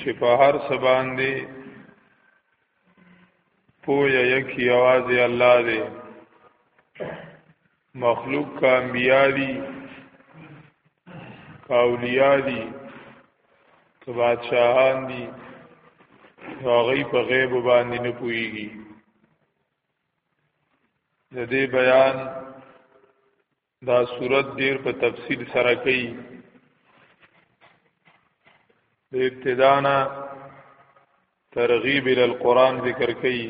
چې په هر څه باندې پوهه یکی یوازې الله دی مخلوق کا انبیاء دي کا اولیاء دي که بادشاهان دي هغه په غیب باندې نه پويږي د دې بیان دا صورت ډیر په تفصیل سره کوي د ابتدا نه ترغیب ال القران ذکر کوي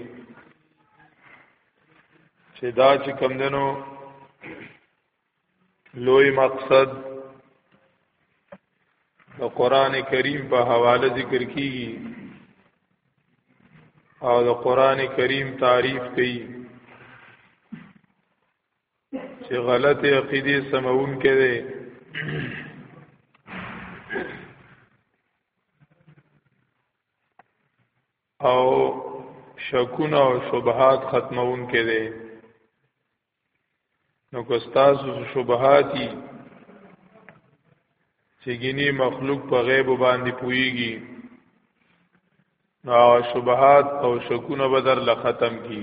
چې دا چې کمندنو لوی مقصد د قران کریم په حواله ذکر کیږي او د قران کریم تعریف کوي چې غلط عقیده سمون کړي او شکونه او شبهات ختمون کړي نو که تاسو شبهاتي چې ګینی مخلوق په غیب باندې پويږي نو شبهات او شکونه بدر ل ختم کی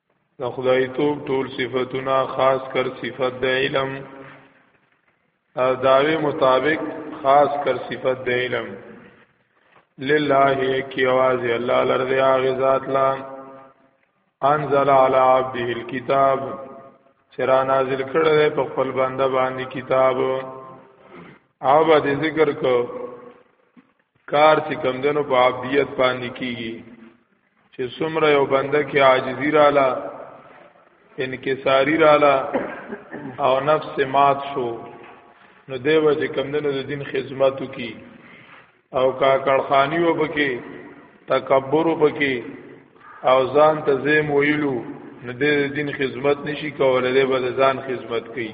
د خدای توب ټول صفاتونه خاص کر صفت د علم او داوی مطابق خاص کر صفت د علم لله کی आवाज الله لرضی هغه ذات لا انزل علی عبده الكتاب چرا نازل کړه په خپل بنده باندې کتاب او به ذکر کو کار چې کم دنو په عبدیت باندې کیږي چې څومره یو بنده کې عاجزی رااله انکساری رااله او نفس مات شو نو دیو چې کمندونو د دین خدمتو کی او کا کړخانی وبکې تکبر وبکې او ځان ته زم ویلو نو د دین خدمت نشي کولای د ځان خدمت کوي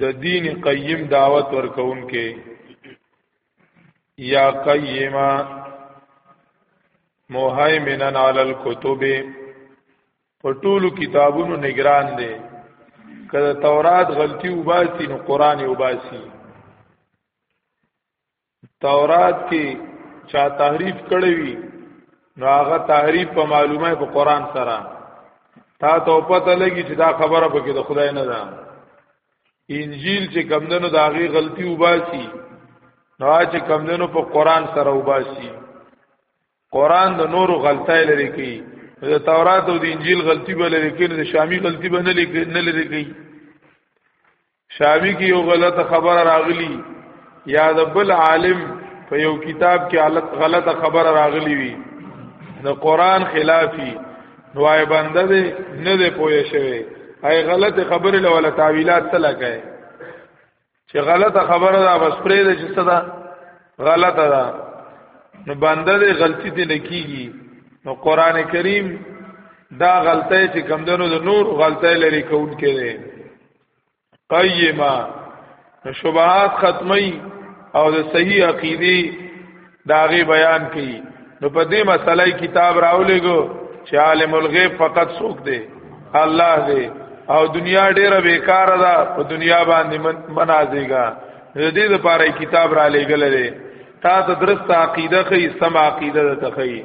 د دین قیم دعوت ورکون کې یا قیما مهیمنن علی الكتب په ټولو کتابونو نگران دی کله تورات غلطي وباسي نو قران وباسي تورات کې چا تحریف کړی وي نو هغه تحریف په معلومه په قران سره تا ته پته لګي چې دا خبره پکې د خدای نه ده انجیل چې کمندونو د هغه غلطي وباسي نو چې کمندونو په قران سره وباسي قران د نورو غلطۍ لري کوي د تورات او د انجیل غلطي به لري کوي د شامی غلطي به نه لري نه لري کوي شاوی کې یو غلطه خبره راغلی یا د بل عالم په یو کتاب کې غلطه خبره راغلی وي د قران خلافی نوای بنده دې نه دې پوهې شوی هاي غلطه خبره له ولا تعویلات څه لګای چې غلطه خبره دا بس پرې ده چې څه ده غلطه ده نو بنده دې غلطی دې نه کیږي نو قران کریم دا غلطه چې کمدنو د نور غلطه لري کول کړي قیما نو شبهات ختمی او د صحیح عقیدی داغه بیان کړي نو په دې مسله کتاب راولېګو چې عالم الغیب فقط څوک دی الله دی او دنیا ډیره بیکاره ده په دنیا باندې منازيګا د دې لپاره کتاب را لېګل دی تا ته درسته عقیده خې سم عقیده ده تخې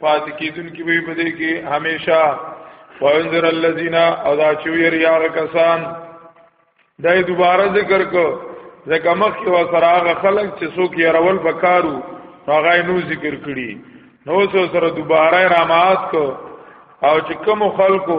پات کیدون کی وی بده کی همیشه وانذر الذین او دا چویر یار کسان دای دوباره ذکر کو زکه مخ کې وسراغ خلق چې څوک یې رول بکارو هغه نو ذکر کړي نو څو سره دوباره رامات کو او چې کوم خلکو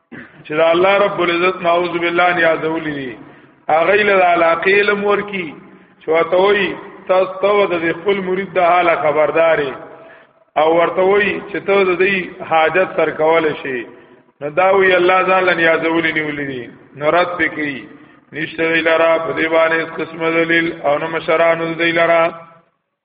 چې دا الله رب العزت نعوذ بالله نه یادولې دي هغه له علاقې علم ورکی چې وته وي تاسو ته د خپل مرید د حال خبرداري او ورته وي چې ته د دې حاجت سر کول شي نو دا وی الله ځان لن یادولې نیولې دي نو رد پکې نشته ویلرا په دی باندې قسم دلیل او نو مشرانو دی لرا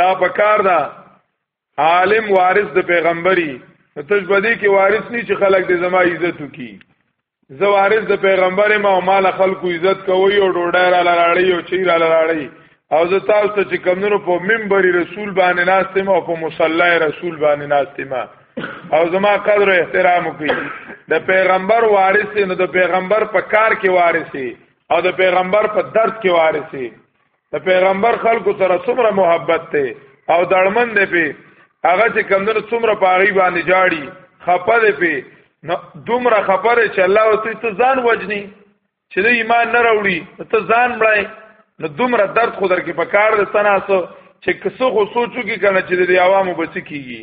دا پکار دا عالم وارث د پیغمبري نو تج بدی کې وارث نه چې خلک د زما عزت وکي زه وارث د پیغمبر ما او مال خلکو عزت کوي او ډوډۍ را لړاړي او چیر را لړاړي او زه تاسو ته چې کمونو په منبر رسول باندې ناستم او په مصلی رسول باندې ناستم او زما قدر او احترام کوي د پیغمبر وارث نو د پیغمبر په کار کې وارثي او د پیغمبر په درد کې وارثي د پیغمبر خلکو سره څومره محبت ته او دړمن دی په هغه چې کمندر څومره پاغي باندې جاړي خپه دی په دومره خبره چې الله وتعالى ته ځان وجني چې د ایمان نه راوړي ته ځان مړای نو دومره درد خو درکې په کار د تناسو چې کسو خو سوچو کې کنه چې د عوامو بچ کیږي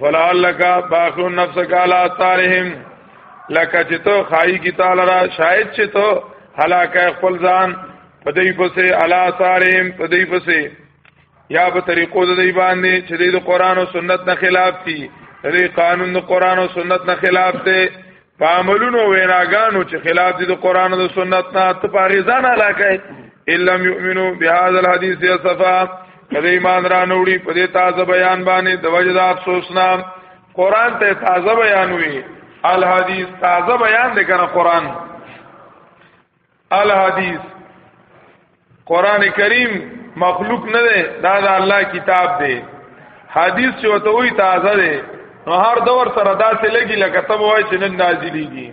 فلعلک باخو نفسک علی اثارهم لکه چې ته خای کی تعالی را شاید چې ته هلاکه خپل ځان په دې پسې علی اثارهم په دې پسې یا په طریقو د دې باندې چې د قران او سنت نه خلاف دي د قانون د قران او سنت نه خلاف دي په عملونو ویناګانو چې خلاف دي د قران او سنت نه ته په غزان علاقه الا یؤمنو بهذا الحديث یا صفا کله ایمان را نوړي په دې تازه بیان باندې د وجد افسوس نام قران ته تازه بیان وی الحدیث تازه بیان دی کنه قران الحدیث قران کریم مخلوق نه دی دا د الله کتاب دی حدیث چې وته وی تازه دی نو هر دور سره داسې لګي لکه تب وای چې نن نازلېږي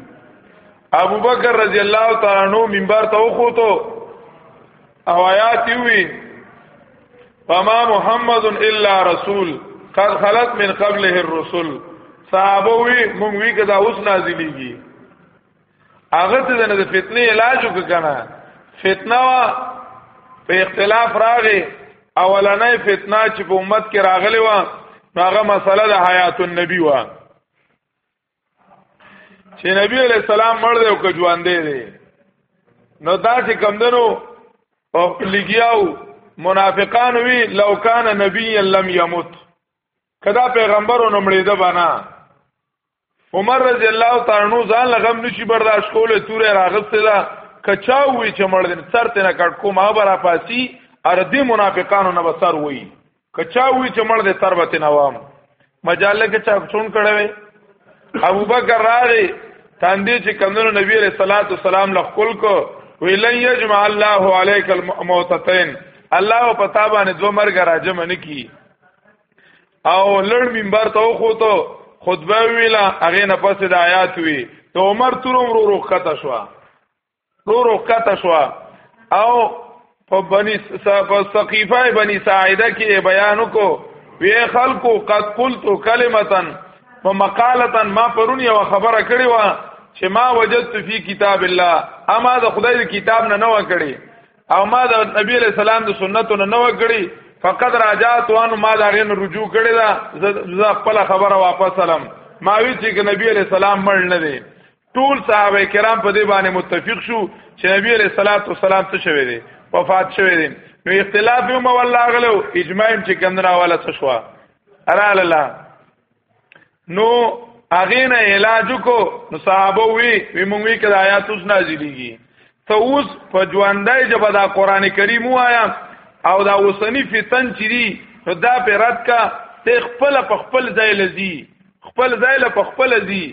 ابو بکر رضی الله تعالی عنہ منبر ته وخوتو او آیات وی فما محمد الا رسول قد خلت من قبله الرسل صحابه وی مونږ وی کدا اوس نازلېږي هغه ته د فتنې علاج وکړه فتنه وا په اختلاف راغی اولنې فتنه چې په امت کې راغلی و هغه مسله د حیات النبی و چې نبی علیہ السلام مړ دی او که ژوند دی نو دا چې کمندنو او لګیاو منافقان وی لو کان نبی لم یموت کدا پیغمبرو نمړې ده بنا عمر رضی الله تعالی عنہ ځان لغم نشي برداشت کوله توره راغسته دا کچا وی چې مړ دین سر ته نه کټ کو ما برا پاسی اردی منافقانو نه بسر وی کچا وی چې مړ دې سر وته نوام مجاله کې چا چون کړه ابو بکر راغی تاندې چې کمنو نبی علیہ الصلوۃ والسلام لخل کو ویلن یجمع الله علیک الموتتین الله پتا باندې دو مرګ راجم نکی او لړ منبر ته وخوته خطبه ویلا هغه نه پس د آیات وی ته عمر تر عمر روخته شو رو روخته شو او په بنی په ثقيفه بنی ساعده کې بیان کو وی خلقو قد قلت کلمتا ومقاله ما پرون یو خبره کړې و چې ما وجدت فی کتاب الله اما د خدای کتاب نه نو کړې او ما د نبی علیہ السلام د سنتو نه نو کړی فقط راجات وانه ما دا غن رجوع کړی دا ز خپل خبره واپس علم ما وی چې نبی علیہ السلام مړ نه دی ټول صحابه کرام په دې باندې متفق شو چې نبی علیہ الصلوۃ والسلام څه شوی دی وفات شوی دی نو اختلاف یو مولا غلو اجماع چې کندرا والا څه شو ارا لاله نو هغه نه علاج کو نو صحابه وی وی مونږ وی کړه آیات اوس نازلېږي ته اوس په ژوندۍ جبه دا قران کریم وایا او دا اوسنی فتن چي دي نو دا په رد کا ته خپل په خپل ځای لذي خپل ځای له په خپل ځي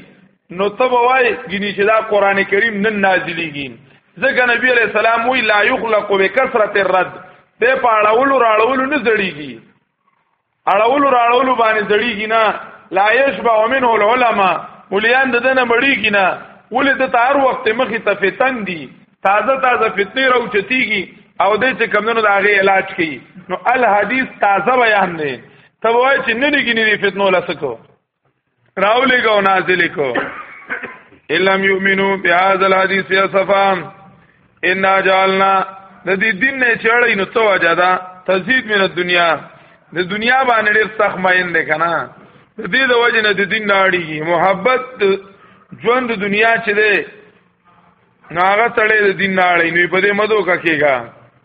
نو ته وای ګینه چې دا قران کریم نن نازلېږي ځکه نبی علیہ السلام وی لا یخلق بکثرت الرد ته پاړول راړول نه زړیږي اړولو راړولو باندې زړیږي نه لا یشبع منه العلماء مليان د دنه مړیږي نه ولې د تار وخت مخې ته فتن دي تازه تازه فتنې راوچتيږي او د چې کمونو د هغه علاج کوي نو الحدیث تازه بیان دی ته وای چې نه لګی نه فتنو لسکو راولې کو نازل کو الم یؤمنو بهذا الحديث اسفا ان جعلنا د دې دین نه چړې نو تو اجدا تزيد من الدنيا د دنیا باندې ډېر سخت ماین دی کنه د دې د وجه نه د دین ناړي محبت ژوند د دنیا چې دی ناغه تړې د دین ناړي نو په دې مدو کېږي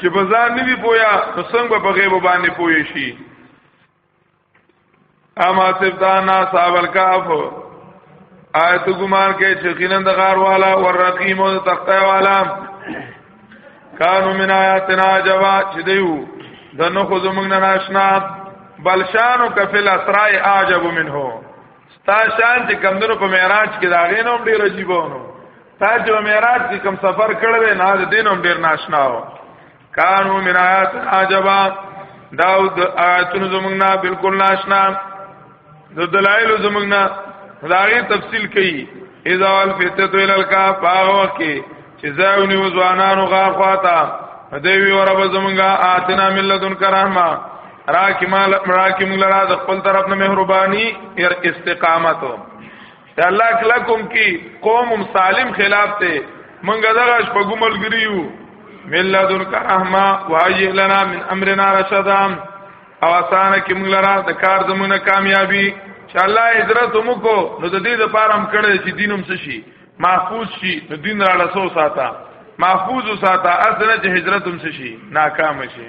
چې په ځان نه دی پویا نو څنګه په غیب باندې پوي شي اما سبتانا صاحب الکاف آیت ګمان کې چې خینن د غار والا ور رقیم او تخته والا کانو من آیاتنا جوا چې دیو د نو خو زمنګ نه ناشنا بل شانو کفل اسراء عجب منه ستا شان چې کمندونو په معراج کې داغې نوم ډیر عجیبونه تا چې معراج کې کوم سفر کړو نه د دینوم ډیر ناشنا و کانو من آیات عجبا دا د آیاتونو زمونږ نه بالکل ناشنا د دلایل زمونږ نه داغه تفصیل کوي اذا الفتت الى الكاف باغو کې چې زاونی و ځوانانو غا خواتا دوی ور به زمونږه آتنا ملتون کرامه راکی مال راکی مونږ لرا د خپل طرف نه مهرباني ير استقامت ته الله کله کوم کی قوم سالم خلاف ته منګه دغه شپګمل ګریو ملذن کرحما وای لنا من امرنا رشدا او اسانه کې موږ لرا د کار زمونه کامیابی چې الله عزت مو کو نو د دې لپاره هم کړی چې دینم څه شي محفوظ شي نو دین را لسو ساته محفوظ ساته اسنه چې هجرت هم شي ناکام شي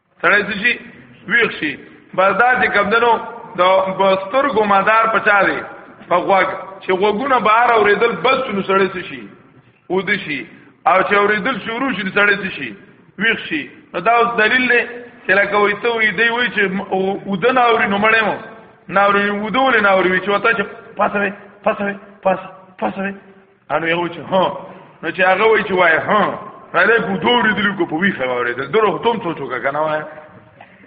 سړی څه شي ویښ شي بس دا چې کمدنو د بستر ګمدار پچا دی په غوږ چې غوګونه بهر اوریدل بس نو سړی څه شي او د شي او چې اوریدل شروع شي سړی څه شي ویښ شي نو دا اوس دلیل دی چې لکه وایي ته وایي دی وایي چې ودن اوري نو مړې مو ناوري ودول ناوري چې وتا چې پاسوي پاسوي پاس پاسوي انو یو چې ها نو چې هغه وای چې وای ها هله کو دور دې کو په وی خبره ده درو ختم سوچو کا کنه وای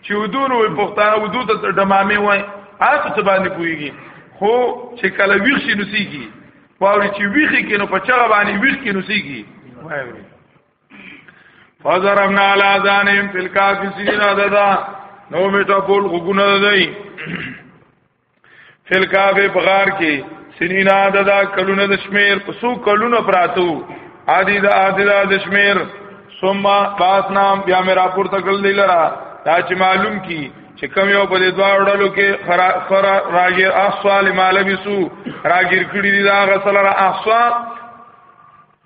چې ودون وي پښتانه ودو ته دمامه وای هغه څه باندې کویږي خو چې کله ویښ شي نو سیږي واوري چې ویخي کې نو په چا باندې ویخ کې نو سیږي وای فضربنا على اذانهم في الكافرين عددا نو میټا پول غوګونه دی فل کافه بغار کې سنینا ددا کلونه د شمیر پسو کلونه پراتو عادی دا عادی دا د شمیر ثم باس نام بیا میرا پور تکل دی لرا دا چې معلوم کی چې کم یو په دې دوا وړلو کې خرا خرا راګیر احصال مالبسو راګیر کړی دی دا غسل را احصال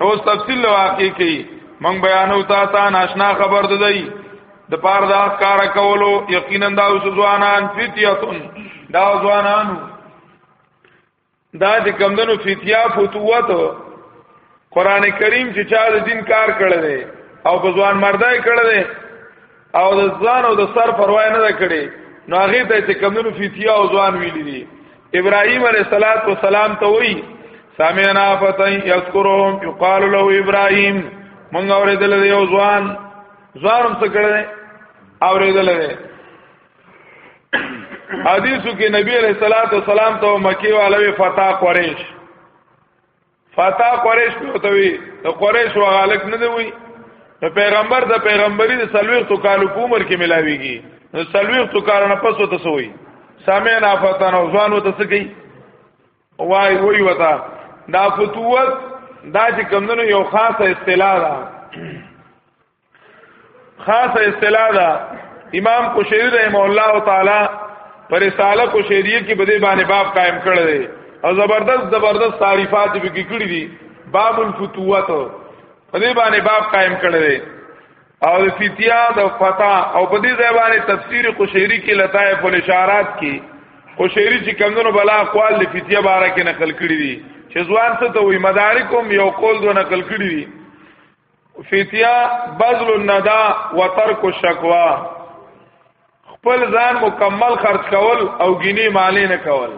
اوس تفصیل واقع کی مونږ بیانو تا تا ناشنا خبر ددای د پار دا کار کولو یقینا دا اوس ځوانان فتیاتون دا ځوانانو دا چې کمندونو فتیا فتوت قران کریم چې چا د دین کار کړی دی او په ځوان مردای کړی دی او د ځان او د سر پروا نه کړي نو هغه ته چې کمنو فتیا او ځوان ویلي دي ابراهيم عليه الصلاه والسلام ته وی سمعنا فتن يذكرهم يقال له ابراهيم مونږ اورېدل دی او ځوان ځوان هم څه کړی اورېدل دی حدیثو کې نبی عليه الصلاه والسلام ته مکی والوي فتح قریش فتا قریش په توي ته قریش وغالک نه دی وی نو پیغمبر د پیغمبري د سلويخ تو کالو په عمر کې ملاويږي نو سلويخ تو کالو نه پسو ته سوی سامع نه فتن او ځوان وته سکی وای وی وتا دا فتوت دا چې کمندونو یو خاصه اصطلاح ده خاصه اصطلاح ده امام کوشری رحم الله تعالی پر رساله کوشریه کې بده باندې باب قائم کړی دی او زبردست زبردست تعریفات به کې کړی دي باب الفتوات په دې باندې باب قائم کړی دی او د فتیا د فتا او په دې ځای باندې تفسیر قشیری کې لطائف الاشارات کې قشیری چې کمونو بلا اقوال د فتیا باره کې نقل کړی دي چې ځوان څه ته وي مدارکم یو قول دو نقل کړی دي فتیا بذل الندا وترک الشکوا خپل ځان مکمل خرج کول او غنی مالې نه کول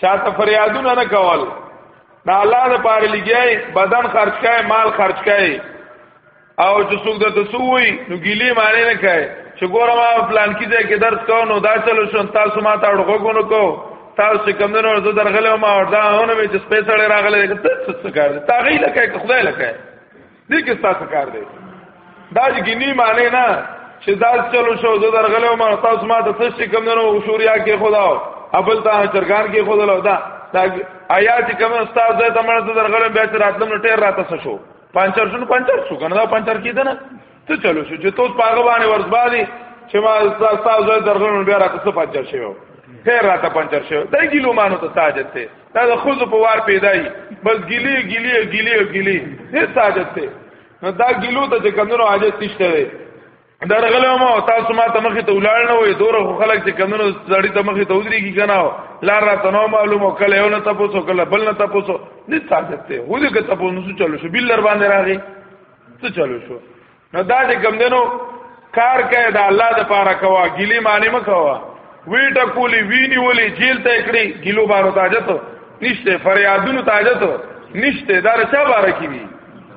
چاته فریادونه نه کول دا الله د پاره لګیای بدن خرج کای مال خرج کای او چې څوک د تسوي نو ګیلې معنی نه کای چې ګوره ما پلان کې ځای کې درس کو نو دا چلو شون تاسو ما ته اړغو کو تاسو چې کوم نور زه درغله ما وردا هونه مې چې سپې سره راغله ته څه کار دي تا غي لکه که خدای لکه دې کې تاسو کار دي دا چې ګنی معنی نه چې دا چلو شو زه درغله ما تاسو ما ته څه کوم نور شوریا کې خدا ابل تا چرګان کې خدا لو دا دا آیا چې کوم استاد زه ته مړ زه درغله بیا چې راتلم ټیر راته شو پنچر شو پنچر شو کنه دا پنچر کیده نه ته چلو شو چې توس پاګه باندې ورځبالي چې ما تاسو زوی درغلون بیا راته څه پنچر شوی خیر راته پنچر شوی دا ګیلو مانو ته ساجت ته دا د خوځو په وار پیدای بس ګیلی ګیلی ګیلی ګیلی هیڅ ساجت ته نو دا ګیلو ته چې کمنو حاجت نشته وي درغلو ما تاسو ما ته مخې ته ولاړ نه وي دور خلک چې کمنو زړی ته مخې ته ودري کی کنه لار را ته نو معلومه کله یو نه تاسو کله بل نه تاسو نه ساجت ته هو دې که تاسو نو چلو شو بل لر باندې راغی څه چلو شو نو دا چې کم دنو کار کوي دا الله د پاره کوا ګلی معنی مکوا وی ټکولی وی نیولی جیل ته کړی ګلو بارو تاجت نشته فریادونو تاجت نشته دا رچا بار کی وی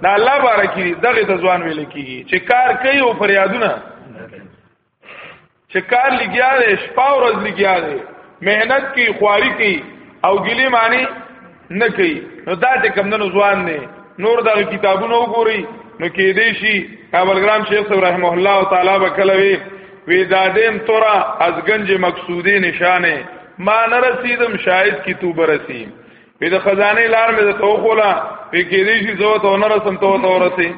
دا الله بار کی دغه ته ځوان ویل کیږي چې کار کوي او فریادونه چې کار لګیا دی شپه ورځ لګیا دی مهنت کوي خواري کوي او ګلی معنی نه کوي نو دا چې کمندونو ځوان نه نور دا کتابونه وګوري نو کې دی شي ابلګرام شیخ صاحب رحم الله تعالی وکلوي وی دادین تورا از گنج مقصودی نشانه ما نرسیدم شاید کی تو برسیم وی د خزانه لار مې د توخولا وی کې دی شي زو ته نرسم تو تو رسیم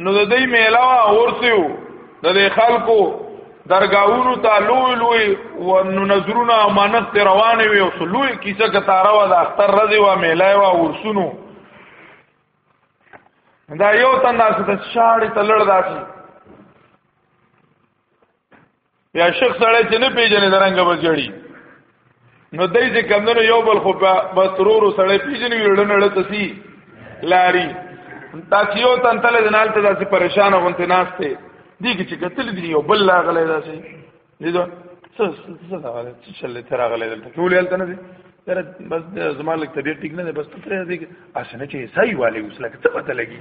نو د دې میلاوه اورسیو د دې خلکو درگاہونو ته لوی لوی و نو نظرونه امانت روان وي او لوی کیسه کتاره و د اختر رضی و میلای و ورسونو دا یو تن داسې د شاړې ته لړ داسې یا شخص سره چې نه پیژنې درنګ بجړي نو دای چې کمندونو یو بل خو په سرور سره پیژنې ویړنه لته سي لاري تاسو یو تن تل جنال ته داسې پریشان غونته ناشته دي چې کتل دي یو بل لاغله داسې دي دا څه څه څه څه چلې تر غلې دلته ټول یلته نه دي سره بس زما لږ طبيعت ټیک نه دی بس ته دې اسنه چې صحیح والي اوس لکه څه پته لګي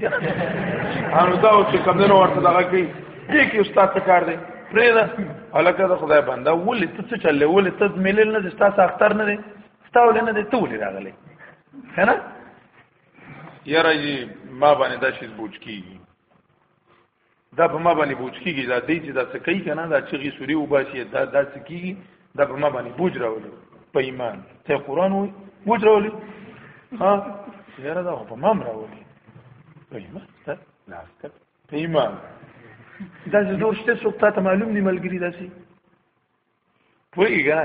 هر دا او چې کمنو ورته دغه کوي دې کې استاد ته کار دی پرې دا الکه د خدای بنده ولې ته څه چلې ولې ته ملل نه دي تاسو اختر نه دي تاسو نه دي ته ولې راغلي کنه یاره ما باندې دا شی بوج کیږي دا په ما باندې بوج کیږي دا دې چې دا څه کوي کنه دا چې غي سوري وباسي دا دا څه کیږي دا په ما باندې بوج راولي په ایمان ته قران وي بوج راولي ها یاره دا په ما راولي په ایمان ته ناشته په ایمان دا چې نور شته څوک ته معلوم دی ملګری داسي پوهیږه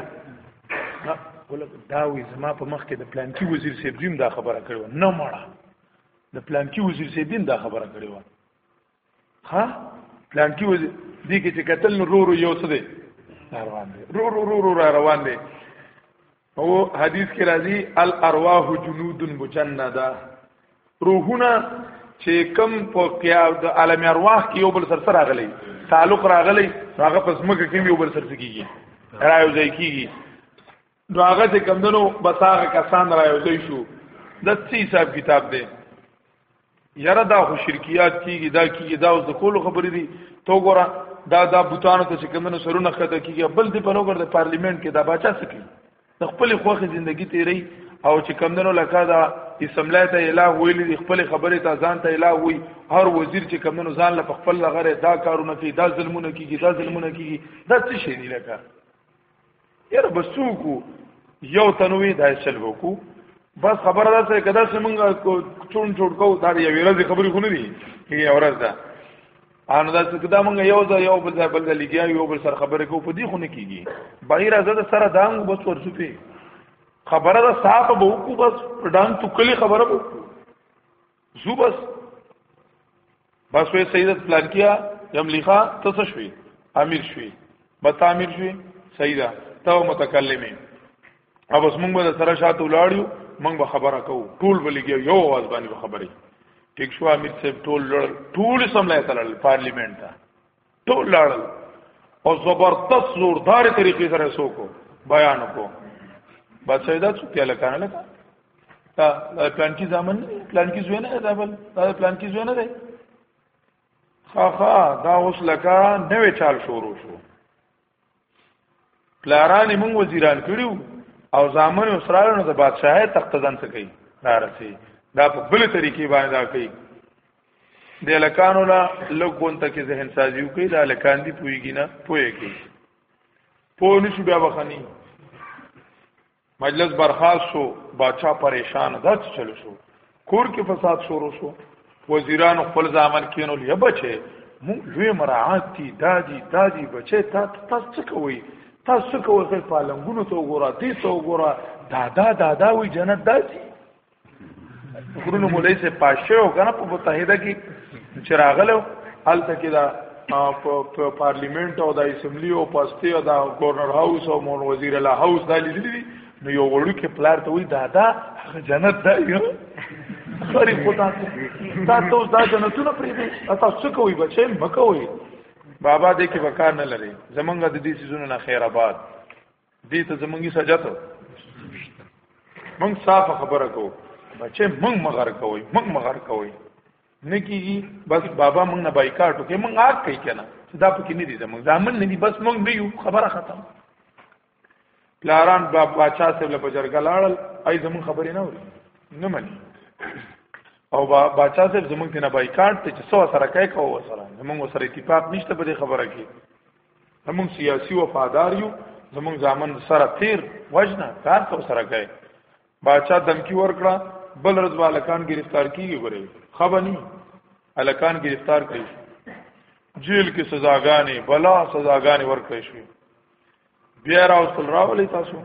ولکه دا وي زما په مخ کې د پلان کې وزیر سیبریم دا خبره کړو نه مړه د پلان کې وزیر سیبین دا خبره کړو ها پلان کې وځي دې کې چې قتل نو رو رو یو څه دی روان دی رو رو رو رو را روان دی او حدیث کې راځي الارواح جنود مجنده روحونه چې کم په قیام د عالم ارواح کې یو بل سره سره راغلي تعلق راغلي هغه پس مګه کې یو بل سره کیږي رايو ځای کیږي نو هغه چې کمندنو بس هغه کسان را یوځای شو د څه حساب کتاب دی یاره دا خو شرکیات کیږي دا کیږي دا اوس د کول خبرې دي تو ګوره دا دا بوتانو ته چې کمندنو سرونه خته کیږي بل دی په نوګر د پارلیمنت کې دا بچا سکی د خپل خوخه ژوندۍ تیری او چې کمندنو لکه دا اسمبلی ته اله ویل دي خپل خبرې ته ځان ته اله وی هر وزیر چې کمندنو ځان له خپل لغره دا کارونه کوي دا ظلمونه کوي دا ظلمونه کوي دا څه شي دی لکه یاره بس څوکو یو تنوي دا چل وکو بس خبره ده چې کدا چې موږ چون چون کو دا یو ورځ خبرې خو نه دي یو ورځ ده ان دا چې کدا موږ یو ځای یو بل ځای بل لګیا یو بل سره خبرې کو په دې خو نه کیږي بغیر ازاده سره دانګ بس ورسو په خبره ده صاحب به وکړو بس ډان تو کلی خبره وکړو زو بس بس وې سیدت پلان کیا یملیخا تس شوی امیر شوی متا امیر شوی سیدا تو متکلمه او بس موږ به سره شاته ولاړیو موږ به خبره کوو ټول بلګي یو आवाज باندې خبرې ټیک شو امیر صاحب ټول لړ ټول سملای تلل پارلیمنت ته ټول لاړل او زبردست زوردار طریقې سره سوکو بیان کو بادشاہ دا څه کله کنه لکه تا پلان کې ځامن پلان کې زوینه دا بل دا پلان کې زوینه دی ها ها دا اوس لکه نوې چال شروع شو پلاران موږ وزیران کړیو او ځامن او سرالونو د بادشاہي تخت ځان څه کوي را رسي دا په بل طریقې باندې دا کوي د لکانو لا لګون ته کې ذهن سازیو کوي دا لکان دی پويږي نه پويږي پوه نشو بیا وخني مجلس برخاست شو باچا پریشان دا څه چل شو کور کې فساد شروع شو وزیران خپل ځامن کینو لیا بچي مون لوی مراعات دي دادی دادی بچي تا تاسو څه کوي تاسو څه کوي خپل پالنګونو ته وګوره دې ته وګوره دادا دادا وی جنت داسي غرونو مولای سه پاشه او کنه په متحده کې چراغلو حالت کې دا په پارلیمنت او د اسمبلی او پاسته او د گورنر هاوس او مون وزیر له هاوس د لیدلی نو یو وړو کې پلار ته وی دادا هغه جنت دا یو خوري خدا ته دا ته دا جنتونه پرې دي تاسو څه کوي بچي مکوي بابا دې کې وکړ نه لري زمونږ د دې سيزونو نه خیر آباد دې ته زمونږی سجاته مونږ صاف خبره کوو بچې مونږ مغر کوي مونږ مغر کوي نه کیږي بس بابا مونږ نه بایکاټ وکړي مونږ آک کوي کنه دا پکې نه دي زمونږ ځامن نه دي بس مونږ نه یو خبره ختم پلاران بابا چا سره له بجرګ لاړل اي زمونږ خبرې نه اوري نه مني او با باچا صاحب زمونږ ته نه بایکاټ ته چې سو سره کوي کوو سره زمونږ سره اتفاق نشته په دې خبره کې زمونږ سیاسي وفادار یو زمونږ ځامن سره تیر وجنه کار څو سره کوي باچا دمکی ورکړه بل رز والکان گرفتار کیږي ګوري خبني الکان گرفتار کړي جیل کې سزاګانې بلا سزاګانې ورکړې شوې بیا راوستل راولې تاسو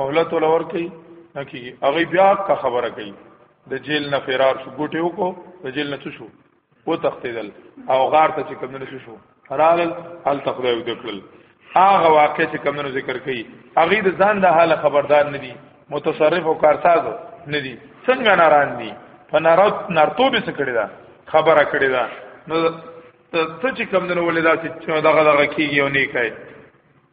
مهلت ولور کوي نه کیږي هغه بیا کا خبره کوي د جیل نه فرار شو ګټه وکړو د جیل نه شو و تختیدل او غار ته چې کمونه شو حلال هل تخدای وکړل هغه واقع چې کمونه ذکر کړي هغه د ځان د حال خبردار نه دي متصرف او کارساز نه دي څنګه ناران دي فنرت نرتو به څه کړی دا خبره کړی دا نو ته چې کمونه ولې دا چې دغه دغه کیږي او نه کوي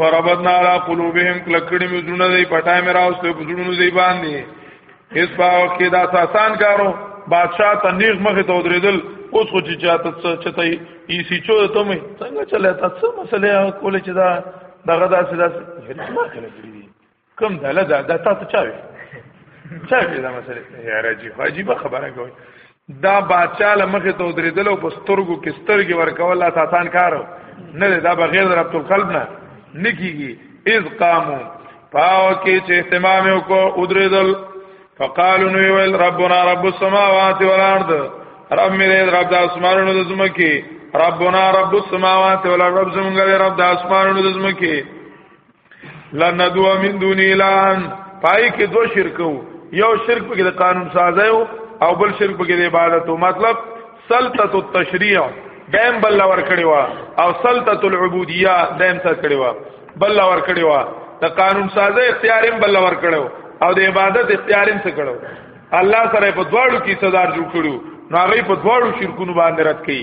وربطنا علی قلوبهم کلکړی مې زړونه دی پټای مې راوسته په زړونو دی باندې هیڅ باو کې دا آسان کارو بادشاہ ته نیغ مخه ته ودرېدل اوس خو چې چاته څه چته ای سی چو ته مې څنګه چلے تا څه مسله کوله چې دا دغه داسې داسې ما کړې کوم دا له دا تاسو چا وي چا وي دا مسله یاره جی عجیب خبره کوي دا بادشاہ لمخه ته درېدل او پسترګو کې سترګې ورکول لا آسان کار نه دا بغیر د رب القلب نه نکیږي اذ قامو پاو کې چې اهتمام وکړو او درېدل فقالوا نو ویل ربنا رب السماوات والارض رب مې رب د اسمانونو د زمکه ربنا رب السماوات والارض رب زمونږ رب د اسمانونو د زمکه لندو من دون الان پای کې دو شرکو یو شرک پکې د قانون سازي او بل شرک پکې د عبادت او مطلب سلطه التشریع دیم بل لور کړي وا او سلطه العبودیه دیم سره کړي وا بل لور کړي وا د قانون سازي اختیار هم بل لور کړو او د عبادت اختیار هم څه کړو الله سره په دواړو کې صدر جوړ کړو نو هغه په دواړو شرکونو باندې رات کړي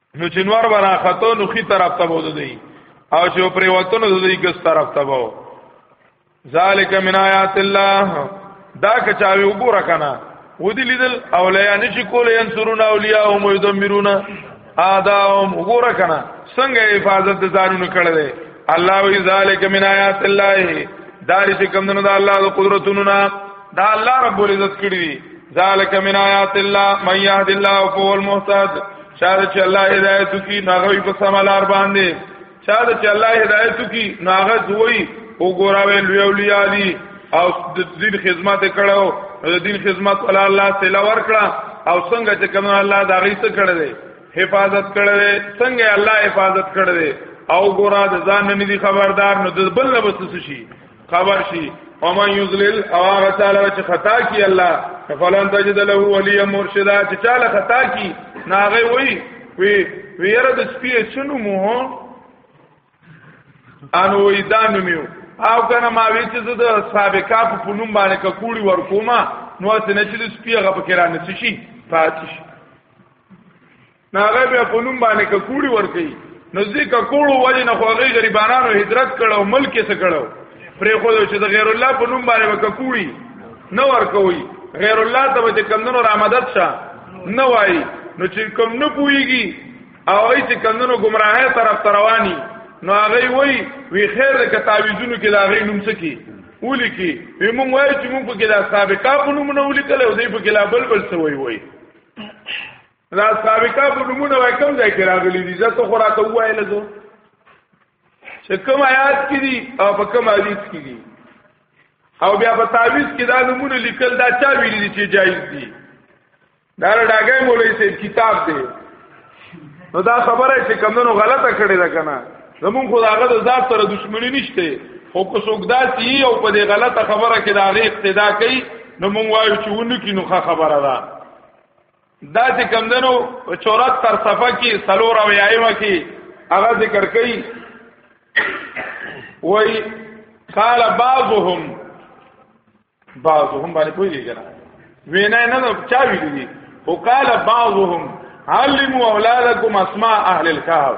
نو جنور برا خطو نو خي طرف ته بوده دی او چې پرې وته نو دوی ګس طرف ته وو ذالک من آیات الله دا کچاوی وګوره کنه ودی لیدل اولیاء نشی کول ینصرون اولیاء هم یدمرون آداهم وګوره کنه څنګه حفاظت د ځانونو کړل دی الله وی ذالک من آیات الله داری چې کمندونو د الله د قدرتونو نه دا الله رب العزت کړی دی ذالک من آیات الله من یهد الله فهو المهتد شاده چې الله هدایت کی ناغوی په سملار باندې شاده چې الله هدایت کی ناغه دوی وګوراوي لوی اولیاء دي او د دین خدمت کړو د دین خدمت ولا الله تعالی ورکړه او څنګه چې کوم الله دا غي څه کړل حفاظت کړل څنګه الله حفاظت کړل او ګورا د ځان نه دي خبردار نو د بل نه بس شي خبر شي او من یذلل او هغه تعالی چې خطا کی الله فلن تجد له ولیا مرشدا چې چاله خطا کی ناغه وی وی ویره د سپی چنو مو ان وی دانو میو او کنه ما وی چې د سابقا په پونم باندې ککوړي ورکوما نو څه نه چې د سپی هغه پکې را نسی شي پاتې شي ناغه بیا په نوم باندې ککوړي ورکي نو ځکه ککوړو وجه نه خو غي غریبانو هجرت کړو ملک یې سکړو پرې خو چې د غیر الله په نوم باندې وککوړي نه ورکوي غیر الله ته به کمندونو را مدد شه نه وای نو چې کوم نه پويږي او ای چې کمندونو گمراهه طرف تروانی نو هغه وای وی خیر د کتابیزونو کې دا غي نوم سکی ولي کې وی مونږ وای چې مونږ په کې دا سابقه په نوم نه ولي کله او دې په کې لا بلبل سوي وای دا سابقه په نمونه وای کوم ځای کې راغلي دي زه ته خو راته وایې نه زه چې کوم آیات کې دي او په کوم حدیث کې دي او بیا په تعویز کې دا نمونه لیکل دا چا ویلي دي چې جایز دي دا ډاګه مولای سي کتاب دی نو دا خبره چې کمونو غلطه کړې ده کنه زمون خو هغه د ذات سره دښمنی نشته خو کو څوک داسي او په دې غلطه خبره کې دا غي اقتدا کوي نو مونږ وایو چې ونکې نو خبره ده دا چې کمدنو په 74 صفحه کې سلور او یایمه کې هغه ذکر کړي وای قال بعضهم بعضهم باندې پوهیږي کنه وینا نه نو چا ویلي دي او قال بعضهم علموا اولادکم اسماء اهل الكهف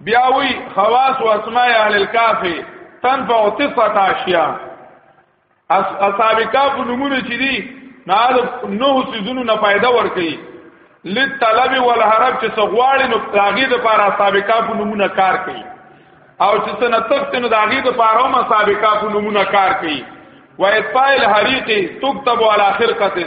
بیا وی خواص او اسماء اهل الكهف تنفع تسعه اشیاء اصحاب کهف نمونه چې دي نه نو سيزونو نه فائدہ ور کوي لطلب والحرب چې سغواړي نو تاغي د پاره اصحاب کهف نمونه کار کوي او چې څنګه تخت نو داغي د پاره هم اصحاب کهف نمونه کار کوي و اطفاء الحريق تكتب على خرقه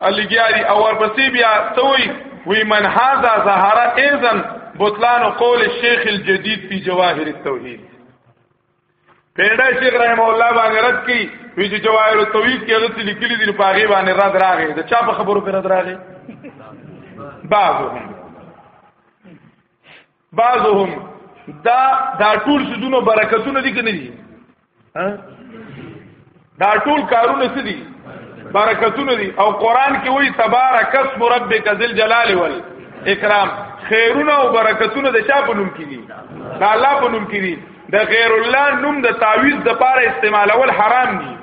الګیاری او ورپسې بیا سوی وی من هاذا ظهر اذن بطلان قول الشیخ الجدید فی جواهر التوحید پیدا شیخ رحم الله باندې رد کی وی چې جواهر التوحید کې غوښتي لیکلي دي په هغه باندې رد راغی دا چا په خبرو پر رد راغی بعضهم بعضهم دا دا ټول سودونو برکتونه دي کنه دي دا ټول کارونه څه دي برکتونه دي او قران کې وایي تبارک اسم ربک ذل جلال ول اکرام خیرونه او برکتونه د چا په نوم کې دي د الله په نوم کې دي د غیر الله نوم د تعویز د پاره استعمالول حرام دي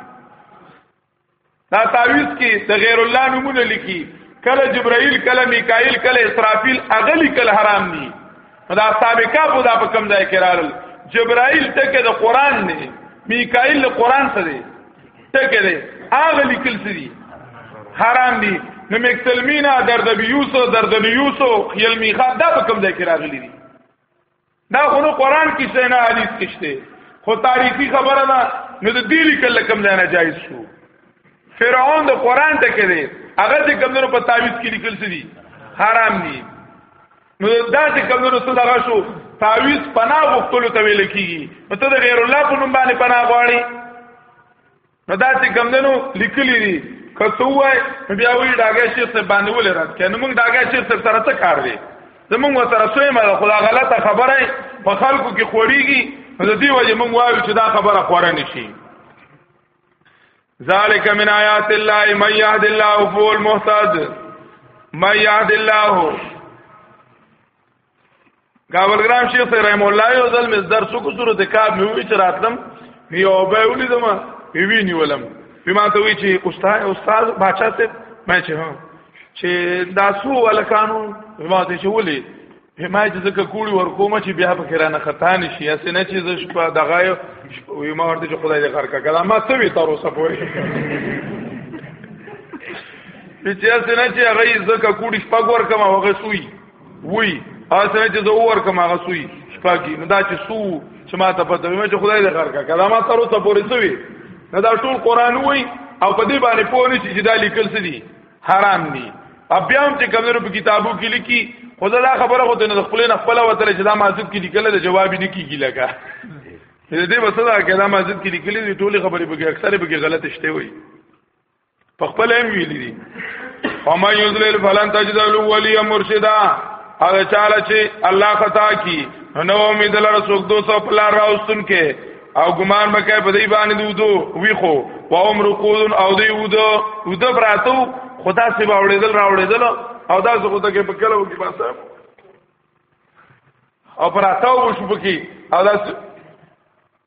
دا تعویز کې د غیر الله نمونه لیکي کله جبرائیل کله میکائیل کله اسرافیل اغلی کله حرام دي دا سابقه په دا په کم ځای کې راغل جبرائیل ټکه د قران نه میکائیل له قران څخه دی ټکه دی اغلی کل څه دي حرام دي نو مکتلمینا دردبیوسو دردنیوسو یلمیخا دا په کم ځای کې راغلي دي دا خو نو قران کې څه نه حدیث کې شته خو تاریخي خبره ده نو د دې لیکل کم نه ناجایز شو فرعون د قران ته کې دی هغه چې کمونو په تعویذ کې لیکل څه دي حرام دي نو دا چې کمونو څه دغه شو تعویذ پناه وختلو ته ویل کیږي نو ته د غیر الله په نوم باندې پناه غواړي نو دا چې کم دنو لیکلی دي کته وای بیا وی داګه شیخ صاحب باندې ولې رات کنه موږ داګه شیخ صاحب سره څه کار دی زمونږ سره سوې ما خدا غلطه خبره په خلکو کې خوړیږي نو د دې وجه موږ وایو چې دا خبره خوره نشي ذالک من آیات الله من یهد الله فول محتاج من یهد الله کابل ګرام شیخ صاحب رحم الله یو ځل مې درس کو صورت کاب مې وی چې راتلم یو به ولیدم وی نیولم په ما ته وی چې استاد استاد بچا ته مې چې ها چې داسو ولکانو ما ته چې ولي ما چې زکه کوړی ورکوم چې بیا په کرانه خطان شي اس نه چې زش په دغه وي ما ورته چې خدای دې خرکا کړه ما څه وی تر اوسه پورې چې اس نه چې هغه زکه کوړی شپګور کما وغه سوی وی اسره چې زه ور کوم هغه سوی شپږی نو دا چې سو چې ما ته پته وي چې خدای دې غر کا کله ما تر اوسه پورې سوی نو دا ټول قران وی او په دې باندې پوه نه چې دا لیکل څه دي حرام دي بیا هم چې کمنو په کتابو کې لیکي خو دا خبره خو ته نه خپل نه خپل وته چې دا مازب کې لیکل د جواب نه کیږي لکه دې وسه دا کې دا مازب کې لیکل دي ټول خبرې به اکثره به غلط شته وي په خپل هم ویلي دي فما یذلل فلن تجد له ولی مرشدا هغه چاله چې الله خطا کی نو امید لره څوک دو څو پلار راوستون کې او ګمان مکه په دې باندې دودو وی خو و عمر قود او دې ودو ودو براتو خدا سی باوړېدل راوړېدل او دا زه خدای کې په کلو کې باسه او پراتاو شو پکې او دا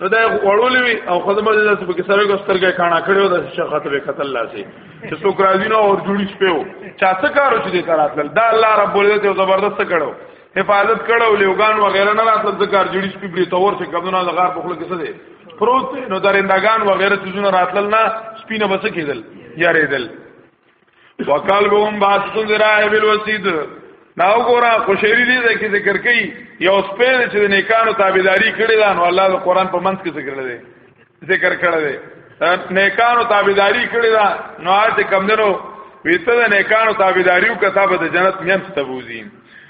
نو دا وړولې وي او خدمت دې تاسو کې سره ګسترګې کاڼه کړو د شخص به قتل لاسي چې څوک راځي نو اور جوړی شپو چا څه کارو چې دې تراتل دا الله رب ول دې زبردست کړو حفاظت کړو لوګان وغیرہ نه راتل د کار جوړی شپې بری تور چې کمونه د غار په خله کې څه دي پروت نو درندگان وغیرہ څه نه راتل نه سپینه بس کېدل یارېدل وقلبهم باسطون ذرائع بالوسید دا وګوره خوشری دي چې ذکر کوي یو سپېل چې د نیکانو تابعداري کړې ده نو الله د قران په منځ کې ذکر کړی دی ذکر کړی دی نیکانو تابعداري کړې ده نو آیت کم دنو ویته د نیکانو تابعداریو کتابه د جنت مینځ ته بوزي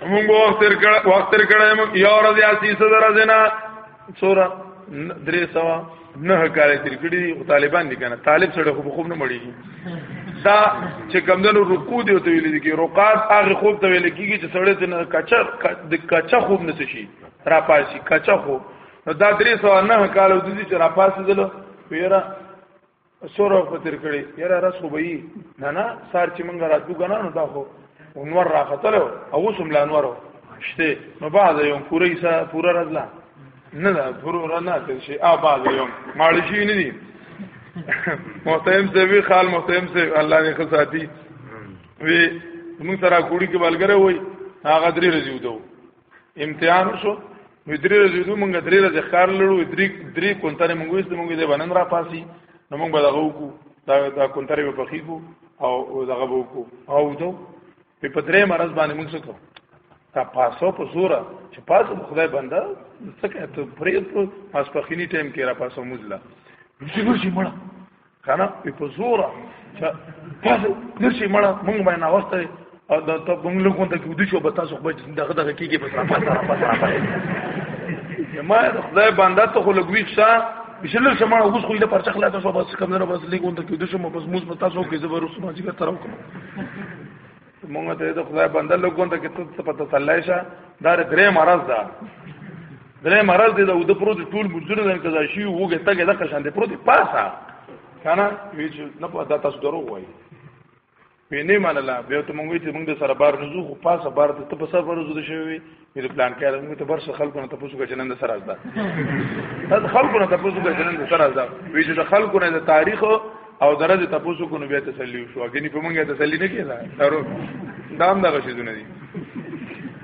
موږ وخت تر کړه وخت تر کړه موږ یو ورځ یا سی صدر زنا سورا درې سوا نه کال تر کړي او طالبان دي کنه طالب سره خو خوب نه مړي دا چې کمندونو رکوع دی ته ویل دي رکعات هغه خوب ته ویل کیږي چې سړی ته کچا د کچا خوب نه شي را پاسي کچا خوب نو دا درې سوا نه کال د دې چې را پاسي دلو پیرا سور وخت تیر کړي یاره رس خو به نه نه سار چې مونږ راتلو کنه نو دا خو انور راختل او وسم لا انور شته نو بعد یو پوره ایسا پوره راتلا نه دا پوره نه تل شي ا بعد یو ماړ شي نه دي محترم سیوی خال محترم سی الله نه خصاتی وی موږ سره کوړی کې بلګره وای هغه درې رځیو دوه امتحان شو نو درې ورځې دوه مونږ درې ورځې ښکار لړو درې درې کونتره مونږ وېست مونږ دې بنن را پاسي نو مونږ به دغه وکړو دا دا کونتره په پخې کو او دغه به وکړو او دو په پدرې مرز باندې مونږ څه تا پاسو په زوره چې پاسو خدای بنده څه کوي ته پرې په ماسپخینی ټیم کې را پاسو مزله چې ورشي مړه کنه په زور چې تاسو نشي مړه مونږ باندې ناوسته او دا ته مونږ له کوم ته کې ودی شو به تاسو خو دغه دغه کېږي په طرفه طرفه طرفه ما خدای باندې ته خو لګوي ښه بشل شمه اوس خو یې پرچ خلاص شو بس کوم نه بس لیکون ته کې د شمه بس موږ تاسو کې زبر اوس ما چې تر وکم مونږ ته د خدای بنده لګون ته کې څه په تسلی شه دا درې مرز ده درې مرز دي دا د پروت ټول مزونه نه کزا شي وګه تګه د قشان دي پروت پاسا کنه هیڅ نه په دا تاسو درو وای په نه منله به ته مونږ ته مونږ سره بار نزو خو پاسه بار ته په سفر زده شوی دې پلان کې راځم ته برسه خلکو نه تاسو کې جنند سره راځه دا خلکو نه تاسو کې جنند سره راځه وی چې خلکو نه د تاریخ او درجه تاسو کو نو به تسلی شو اګنی په مونږه تسلی نه کیدا درو دام دغه شي دونه دي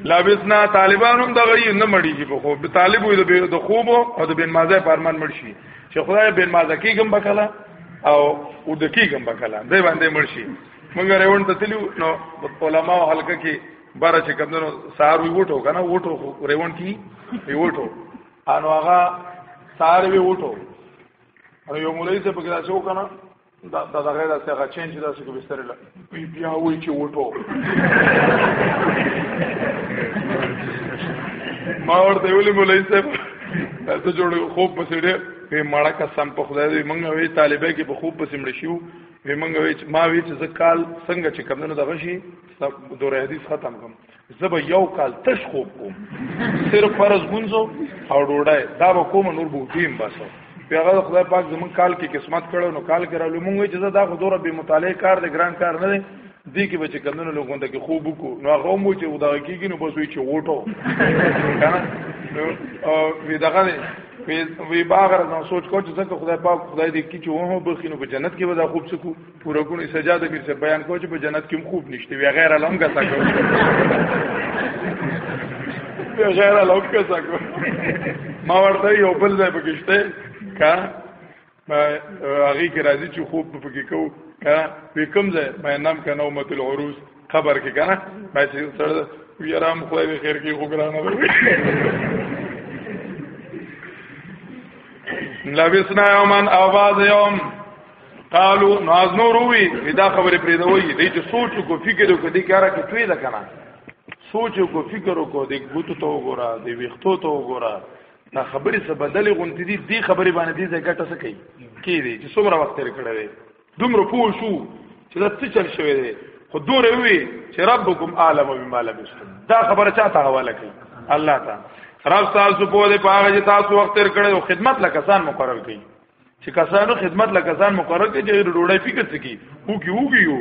لابسنا طالبانم دغه یې نه مړی چې په خو به طالب وي د خوب او د بن مازه پرمان مړ شي چې خدای بن مازه کېږم بکلا او ور د کېږم بکلا دې باندې مړ شي مونږ راوند ته تلو نو علماء حلقه کې بار چې کمندونو سار وی وټو کنه وټو خو ریون کی وی وټو انو هغه سار وی وټو او یو مولای څه پکې راځو کنه دا دا دا غیر څه هغه چینج دا څه کو بستر لا بیا وی چې وټو ما ورته ویل مولای څه ته جوړ خوب پسې ډېر په مړه قسم په خدای دې مونږ وی طالبې کې په خوب پسې مړ شو وی مونږ وی ما وی چې زکال څنګه چې کمندونو دغه شي دور حدیث ختم کوم زب یو کال تش خوب کوم صرف فرض منځو او ډوډۍ دا به کوم نور بو دیم بس پیغمبر خدای پاک زمون کال کې قسمت کړو نو کال کې راولو مونږ چې دا خو دوره به مطالعه کار دی ګران کار نه دی دی کې بچ کمنو لوګون ته کې خوب کو نو هغه مو چې ودا کېږي نو بس وی چې وټو کنه او وی دغه وی باغ راځم سوچ کو چې څنګه خدای پاک خدای دې کې چې وه بخینو په جنت کې ودا خوب سکو پورا کونی سجاد امیر سے بیان کو چې په جنت کې خوب نشته وی غیر علم کا سکو وی غیر علم کا سکو ما ورته یو بل ځای پکشته کا هغه کې راځي چې خوب پکې کو کا وی کوم ځای ما نام کا نومت العروس خبر کې کنه ما چې سره وی آرام خو به خیر کې وګرانه لبسنا یومن اواز یوم قالو ناز نور وی دا خبره پرې دا وی دې چې سوچ کو فکر کو دې کارا کې توې دا کنه سوچ کو فکر کو دې ګوتو ته وګوره دې ویختو ته وګوره دا خبره څه بدلې غونتی دي دې خبره باندې دې ځای ګټه څه کوي کې دې چې څومره وخت تیر کړی دی دومره پوه شو چې دا څه چل شوی دی خو دوره وی چې ربکم عالم بما لبستم دا خبره چاته حواله کوي الله تعالی رب تاسو په دې پاغه چې تاسو وخت تیر کړی او خدمت لکسان مقرر کړي چې کسانو خدمت له کسان مقرر کړي چې ډوډۍ فکر څه کی او کی او کی یو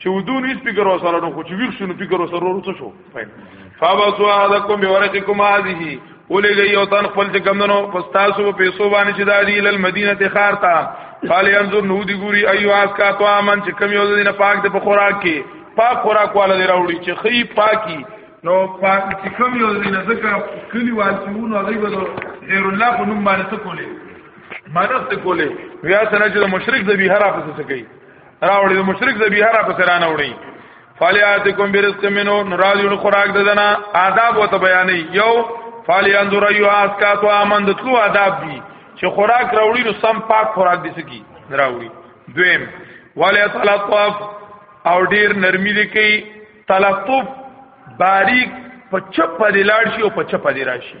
چې ودون هیڅ فکر وسره نو خو چې ویښ شنو فکر وسره ورته شو فابسوا علیکم بورقکم هذه ولګي یو تن خپل چې کمندنو پستاسو په پیسو باندې چې دادی ال مدینه ته خار تا قال انظر نو دی ګوري ایو اس کا تو امن چې کم یو دینه پاک د خوراک کې پاک خوراک والا دی راوړي چې خی پاکي نو پاک چې کم یو دینه ځکه کلی والتیونو هغه به غیر الله په نوم باندې څه کولې مانس ته کولې بیا سره چې د مشرک د بیهرا په څه کوي راوړي د مشرک د بیهرا په سره نه وړي فالیاتکم برزق منو نراجو نو خوراک ددنه آداب وته بیانې یو فالی انظر ایو اس کا تو امن د تلو آداب دي چې خوراک راوړي نو سم پاک خوراک دي سکی راوړي دویم ولی تلطف او ډیر نرمی دي کوي تلطف باریک په چپ دی لاړ شي او په چپ دی راشي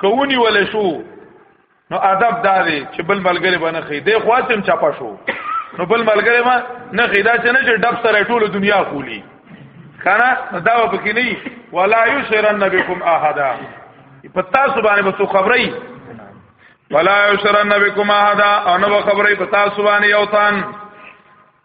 کوونی ول شو نو ادب دا دی چې بل ملګری باندې خې دی خواتم چاپا شو نو بل ملګری ما نه خې دا چې نه چې ډب سره ټوله دنیا خولی کنه دا به کې نه ولا یشرن بكم احد پتا سبحانه بس خبرې ولا یشرن بكم احد او نو خبرې پتا سبحانه یو تن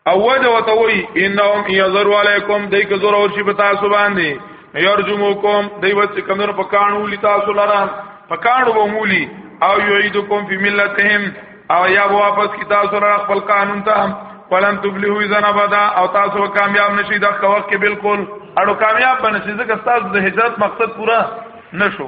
او وجه وتوي انهم يذر عليكم دای که زور او شی بتا سو باندې يرجموکم دای وڅ کمنو په کانو لتا سو لرا په کانو ومولي او يعيدكم في ملتهم او یا واپس کی تاسو را خپل قانون ته فلن تبلیو اذن ابدا او تاسو کامیاب نشئ د وخت کې بالکل اړو کامیاب بنشئ ځکه تاسو د هجرت مقصد پورا نشو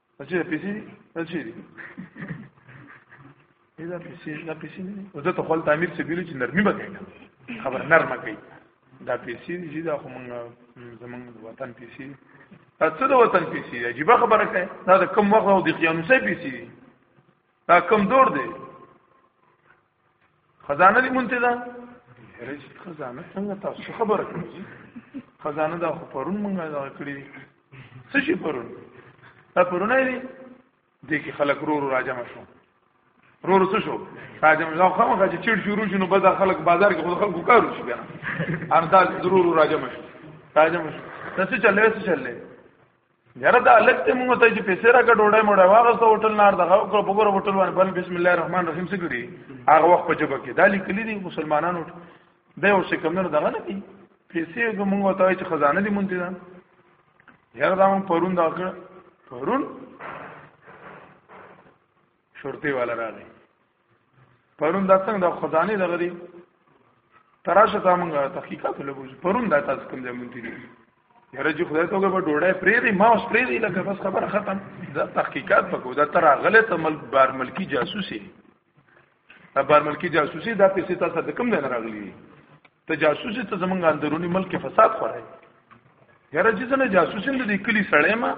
چې پیسې دي دا چې دي دا پیسې دا پیسې نه دي زه ته خپل تعمیر څه ویل چې نرمي به کوي خبر نرمه کوي دا پیسې دي چې دا خو موږ زمونږ وطن پیسې دي څه د وطن پیسې دي عجیب خبره کوي دا د کم وخت او د خیانوسه پیسې دي دا کم دور دی خزانه دې مونته ده رزق خزانه څنګه تاسو خبره کوي خزانه دا خو پرون مونږه دا کړی څه شي پرون دا پرون دی دې کې خلک رو رو راځم شو رو رو څه شو راځم دا خو مخه چې چړ شروع شنو بد خلک بازار کې خود خلکو کارو شي بیا انداز ضرور راځم شو راځم شو څه چلې څه چلې یاره دا لک ته موږ ته چې پیسې راکړه ډوډۍ موډه واغسته هوټل نار دغه وکړه په ګوره هوټل باندې بل بسم الله الرحمن الرحیم څه کړی هغه وخت په جبه کې دا لیکلي دي مسلمانانو دا اوس کوم نه دغه نه کوي پیسې موږ ته چې خزانه دي مونږ ته یاره دا موږ پرون دا کړ پرون شرطي والا راغی پرون دا څنګه د خدانه دغه دی تراشه تا مونږه تحقیقات لګوز پرون دا تاسو کوم ځای مونږ دي یاره چې خدای ته به ډوړای پرې دی ما اوس پرې دی لکه بس خبره ختم دا تحقیقات پکو دا تر غلې ته مل بار ملکی جاسوسي دا بار ملکی جاسوسي دا پیسې تاسو د کوم نه راغلي ته جاسوسي ته زمونږ اندرونی ملک فساد خورای یاره چې څنګه جاسوسي د دې کلی سړی ما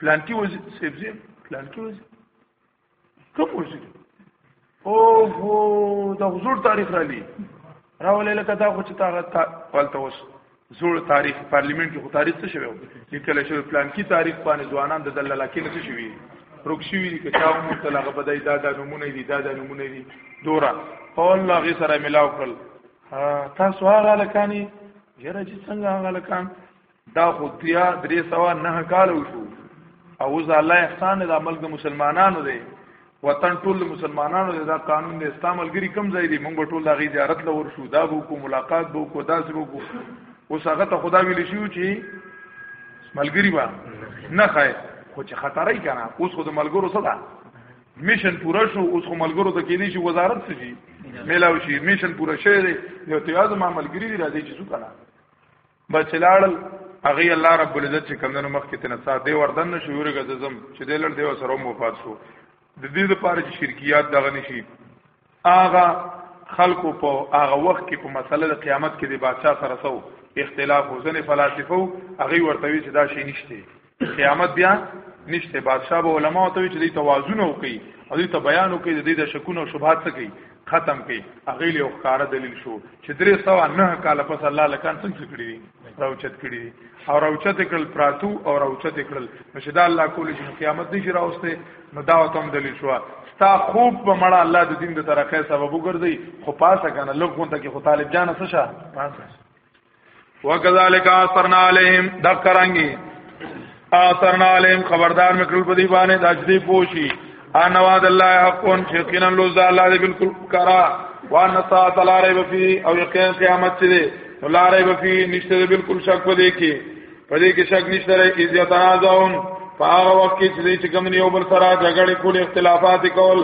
پلان کې وځي سبزي پلان کې وځي کوم وځي او هو د حضور تاریخ را لې راولې لکه دا خو چې تا غلطه وس زوړ تاریخ پارلیمنت کې خو تاریخ څه شوی لیکل شوی پلان کې تاریخ باندې ځوانان د دلاله کې څه شوی رکشوی دي که چاو مو تل هغه بدای دا دا نمونه دي دا دا نمونه دي دورا او الله غي سره ملاو کړل تاسو هغه لکانی یره چې څنګه هغه لکان دا خو تیا درې سوا نه کال وشو او ځا الله احسان د عمل د مسلمانانو دی وطن ټول مسلمانانو دی دا قانون د استعمال ګری کم ځای دی مونږ ټول د زیارت لور شو دا بو کو ملاقات بو کو داس بو کو اوس هغه ته خدا ویل شو چې ملګری با نه خای خو چې خطرای کنه اوس خو د ملګرو صدا میشن پورا شو اوس خو ملګرو ته کېدی شي وزارت څه شي ملاوي شي میشن پورا شوی دی یو ته یاد ما ملګری دی راځي چې څه کنه بچلاړل هغه الله رب العزت چې کمنو مخ کې تنه سات دی وردن نشو یورګه زم چې د لړ دیو سره مو پات شو د دې لپاره چې شرکیات دغه نشي اغه خلکو په هغه وخت کې په مسله د قیامت کې د بادشاہ سره سو اختلاف وزن فلسفو هغه ورته وی چې دا شی نشته قیامت بیا نشته بادشاہ به علما ته چې دوی توازن وکړي او دوی ته بیان وکړي د دې د شکونو او شبهات څه کوي ختم کړي هغه له ښکارا دلیل شو چې درې سوا نه کال پس الله لکان څنګه کړی دي راوچت کړی دي او راوچت کړل پراتو او راوچت کړل چې دا الله کول چې قیامت دې شي راوسته نو دا تم دلیل شو ستا خوب په مړه الله د دین د ترقې سبب وګرځي خو پاسه کنه لږ غونډه کې خو طالب جان څه شه پاسه وکذالک اثرنا علیهم دکرانګي اثرنا علیهم خبردار مکل په دی باندې د اجدی پوشي ان وعد الله حق یقینا لوز الله دې بالکل کرا وان ساعت لا ریب فی او یقینا قیامت دې لا ریب فی نشته بالکل شک پدې کې پدې کې شک نشته رې از یتنازعون فاغ وقت کی چیزی چی کم نیو بر سرا جگڑی کول اختلافات کول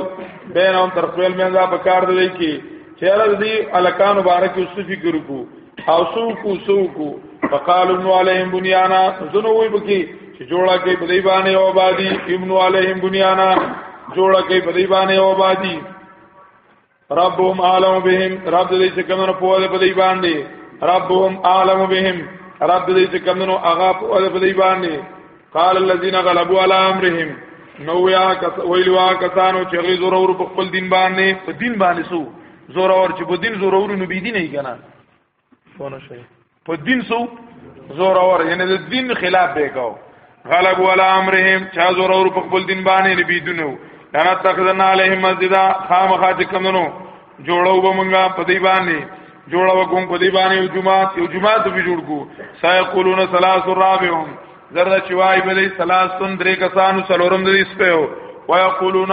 بین هم ترخویل منزا بکار دوئی کی چیرد دی علکان مبارک استفی کرکو او سوکو سوکو فقالو ابن علیهم بنیانا زنو وی بکی چې جوړه کې په دی باندې او بادی ابن علیهم بنیانا جوړه کې په دی باندې او بادی ربهم عالم بهم رب دې چې کمنو په دې په دی باندې ربهم عالم بهم رب دې چې کمنو هغه په دې په دی باندې قال الذين غلبوا على امرهم نو یا کس ویلوا کسانو چې غي زور ور په خپل دین باندې په دین باندې سو زور اور چې په دین زور اور نو بيدین نه کنا فونه شي په دین سو زور اور یعنی د دین خلاف به کو غلب ولا امرهم چا زور اور په خپل دین باندې نه بيدونو انا تخذنا عليهم مسجدا خامخا چې کمنو جوړو به مونږه په دی باندې جوړو کوم په دی باندې یو جمعه یو جمعه ته به جوړ کو سيقولون ثلاث رابعهم زرد چوای به دی ثلاث تن درې کسانو سلورم دې سپه ويقولون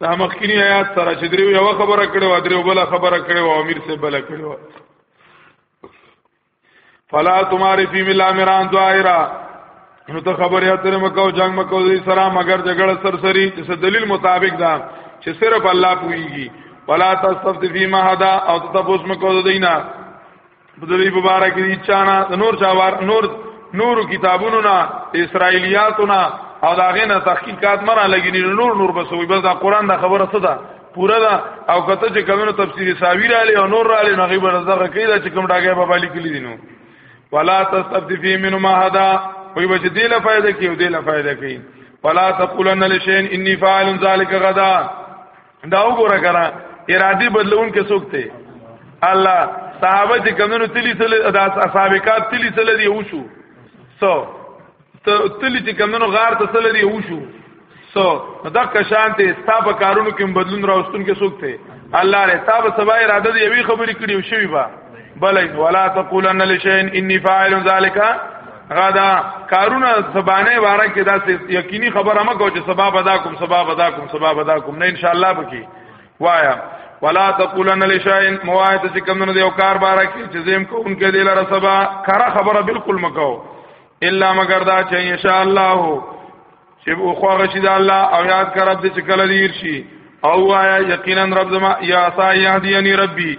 دا مخکینی آیات سره چې دریو یو خبره کړو او دریو بل خبره کړو او امیر سے بل کړو فلا تمہاری فی ملا مران ظاهرا نو ته خبره اتره مکو جنگ مکو دې سره مگر جګړه سرسری چې دلیل مطابق دا چې صرف الله پويږي ولا تستفتی فی ما هدا او تاسو مکو دینا په دې په بار کې دي چانه د نور چاوار نور نور کتابونو نه اسرایلیاتو نه او دا غینه تحقیقات مره لګینی نور نور بسوي بس دا قران دا خبره څه ده پورا دا او کته چې کومو تفسیر ساوی را لې او نور را لې نه غیب رزق کیدا چې کوم ډاګه په بالی کلی دینو ولا تستفتی فی من ما هدا وی بچ دې له فائدې کې دې له فائدې کې ولا تقولن لشین انی فاعل ذلک غدا دا وګوره کرا ارادي بدلون کې څوک ته الله صحابه چې کمنو تلی سره د اصحاب کاف تلی سره دی وشو سو ته تلی چې کمنو غار ته سره دی وشو سو دا کشان ته ستاب کارونو کې بدلون راوستون کې څوک ته الله له تاب سبا اراده دی وی خبرې کړي او شوی با بل ولا تقولن لشین انی فاعل ذلک هغه دا کارونه سبانه واره کې دا یقیني خبره مکو چې سبب ادا کوم سبب ادا کوم سبب ادا کوم نه ان شاء الله بکی وایا ولا تقولن لشاین موایت چې کوم نه یو کار باره کې چې زم کو ان کې دی لره سبا کارا خبره بالکل مکو الا مگر دا چې ان شاء الله چې او خو غشي دا الله او یاد کر رب دې چې کله دیر شي او وایا یقینا رب زما یا سایه دی ربي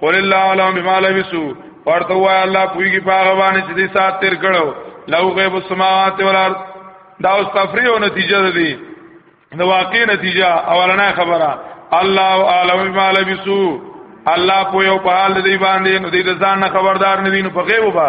قل الله علم بما لبسو ورته وای الله پویږي په هغه باندې چې دې سات تیر کړو لو غیب السماوات والارض دا اوس تفریح او نتیجه ده دي نو واقع نتیجه اولنه خبره الله اعلم بما لبسو الله پویو په حال دې باندې نو دې ځان نه خبردار نه دي نو په غیب وبا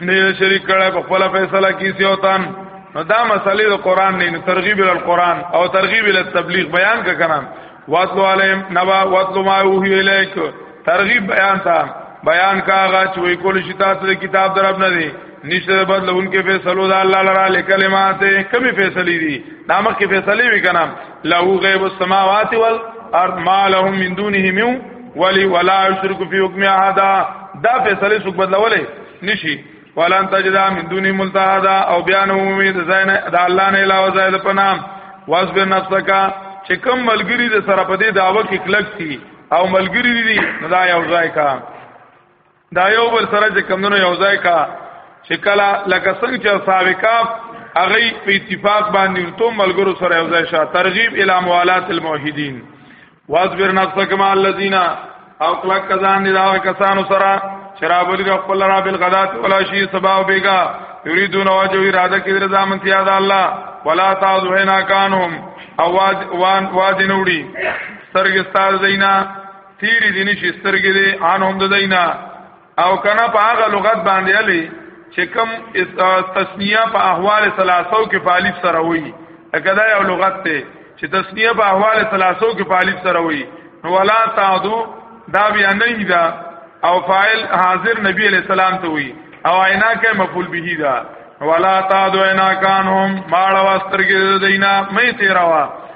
نه شریک کړه په خپل فیصله کې سیوتان نو دا مسلې د قران نه ترغیب ال قران او ترغیب ال تبلیغ بیان کا کنه واتلو علیم نبا واتلو ما اوحی الیک ترغیب بیان تا بیان کا غا چوي کول شتا ته کتاب درب نه دی نشته بدل انکه فیصلو دا الله لرا لکلمات کمی فیصلی دی نامه کې فیصلی وی کنه له غیب السماوات والارض ما لهم من دونه من ولی ولا یشرک فی حکم احد دا فیصله څوک بدلولې نشي ولن تجدا من دون ملتحد او بیان عمومي د زین د الله نه علاوه زائد پنام واصبر نفسک چې کوم ملګری د سره په دې داوه کې کلک دي او ملګری دي نه دا یو ځای کا دا یو بل سره چې کمونو یو ځای کا چې کله لکه څنګه چې اصحاب کاف هغه په اتفاق باندې ټول ملګرو سره یو ځای شاه ترغیب الی موالات الموحدین واصبر نفسک مع الذین او کله کزان دي دا کسانو سره شراب ولید خپل را بل غدات ولا شی سبا او بیگا یریدون واجو اراده کې رضا منتیا ده الله ولا تعذونا کانهم او واد وان واد نوړي سرګستار زینا تیری دي نشي سترګې دي ان هم د دینا او کنه په هغه لغت باندې علي چې کوم تسنیه په احوال ثلاثو کې فالف سره وي کدا یو لغت ته چې تسنیه په احوال ثلاثو کې فالف سره وي نو ولا تعدو دا بیا نه دا او فاعل حاضر نبی علیہ السلام ته وي او عینا کې مفعول به دا ولا تعدو عینا کانهم ماړه واسترګې دینا مې تیروا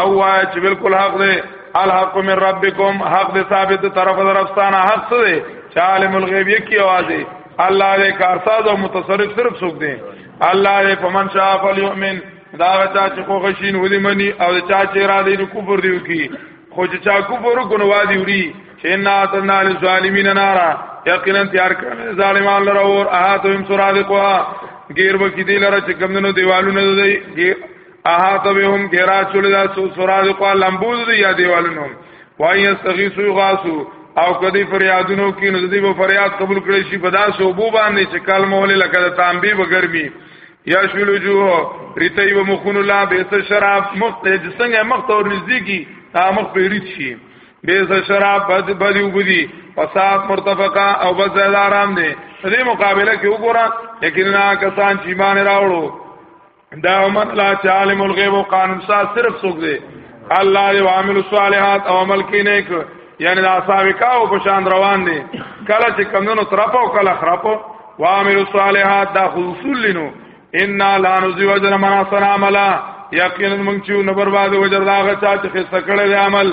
او وای چې بالکل حق دی الحق من ربکم حق دی ثابت طرف درفستانه حق څه دی چې عالم الغیب یکی आवाज دی الله دې کارساز او متصرف صرف څوک دی الله دې فمن شاء فليؤمن دا چا چې خو غشین ودی منی او چا چې را دې کفر دیو کی خو چې چا کفر وکړو وادي وری چې ان اتنا للظالمین نارا یقینا تیار کړم ظالمان لره اور احاتهم سرادقوا غیر وکیدی لره چې کمندونو دیوالونه دی اها ته به هم ګرا چول دا سو سراج کو لمبوز دی یا دیوالونو وای یستغیثو غاسو او کدی فریادونو کې نو دی به فریاد قبول کړي شي په داسو بو باندې چې کال مولا لکه د تانبی وګرمي یا شلو جو ریتای و مخون لا بیس شراب مخت جسنګ مخت اور نزدیکی تا مخ په ریت شي بیس شراب بد بدی وبدی فساد مرتفقا او بزل آرام دی دې مقابله کې وګوره لیکن نا کسان چې ایمان راوړو دا امت لا چې عالم الغیب او قانون ساز صرف څوک دی الله یو عامل الصالحات او عمل کې نیک یعنی دا اصحاب کاو په شان روان دي کله چې کمونو طرف او کله خراب او عامل الصالحات دا خصوص لینو ان لا نذي وجر من سلام الله یقینا موږ چې نه برباد وجر دا غچا چې خسته کړی دی عمل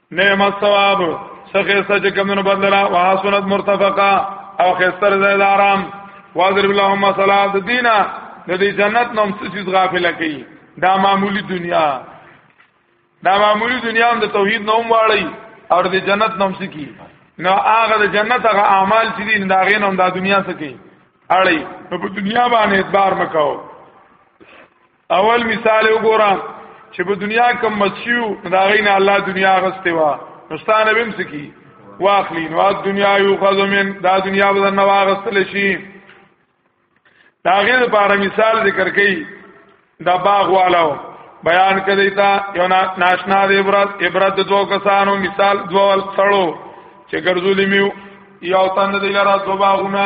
نعم الثواب سخه سچ کمنو بدلا وحسنت مرتفقا او خستر زید آرام واضرب اللهم مثلا د دینا د دې جنت نوم څه چیز غافل کی دا معمولی دنیا دا معمولی دنیا هم د توحید نوم واړی او د جنت نوم څه کی نو هغه د جنت هغه اعمال چې دي دا غین هم د دنیا څه کی اړی نو په دنیا باندې اعتبار مکاو اول مثال وګورم چې په دنیا کې مسیو دا غین الله دنیا غسته وا نستانه بیم سکی واخلی نو دنیا یو خذ من دا دنیا بدن نو غسل شي دا غیر لپاره مثال ذکر کړي دا باغ والو بیان کړی تا یو ناشنا دی عبرت عبرت دوه کسانو مثال دوه سړو چې ګرځولې میو یو تند دی لاره دوه باغونه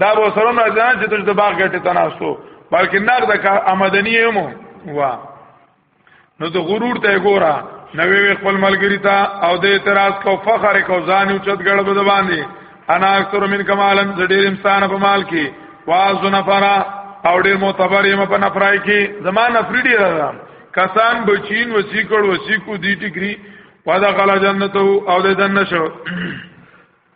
دا به سره نه ځان چې د باغ ګټه تناسو بلکې نار د آمدنی هم وا نو د غرور ته ګورا نوې خپل ملګری ته او د اعتراض کو فخر کو ځان او چت ګړ بده باندې انا اکثر من کمالن ډېر انسان په مال کې واز نفرا او ډېر معتبر یم په نفرای کې زمان نفری ډېر راځم کسان بچین وسی کړ وسی کو دی ټیګری وادا قال جنته او د دنه شو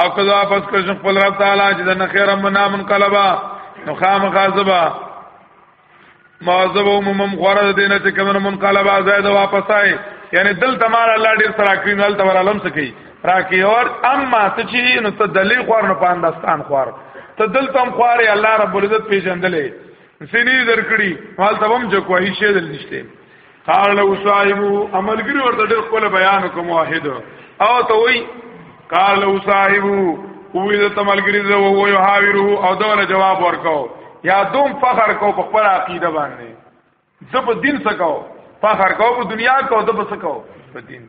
او کله واپس کړ خپل رب تعالی چې د خیر منا من قلبا نو خامخا زبا معذب او مم غره دینه چې کوم من قلبا زائد واپس آئے یعنی دل تمال الله ډیر سره کړی نو تمال علم سکی راکی اور اما سچی نو ته دلی خور نه پاندستان خور ته دل تم خور الله رب العزت پیژندلې سینې درکړي مال تبم جو کوی شی دل نشته قال له صاحب عملګری ورته ډېر خپل بیان کوم واحد او ته وای قال له صاحب وې د تملګری زه وو یو حاویره او دونه جواب ورکاو یا دوم فخر کو په خپل عقیده باندې زه په دین سکاو فخر کو په دنیا کو د بس کو په دین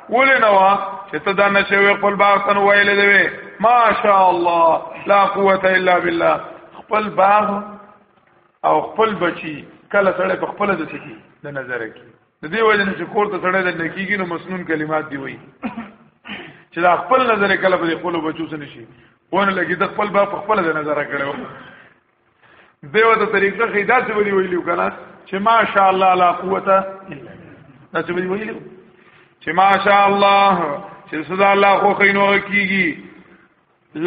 ولې نو چې ته دا نشوي خپل باغ تن ویلې دی ماشاء الله لا قوت الا بالله خپل باغ او خپل بچي کله سره په خپل د سکی د نظر کې د دې وجه نه چې کور ته سره د نکیږي نو مسنون کلمات دی وایي چې دا خپل نظر کله په خپل بچو سره نشي ونه لګي د خپل باغ په خپل د نظر کړو دیو ته طریقه خې دا څه ویلی ویلو کنه چې ماشاء الله لا قوت الا دا څه ویلی ویلو چې ماشاء الله چې صدا الله خو خینو کیږي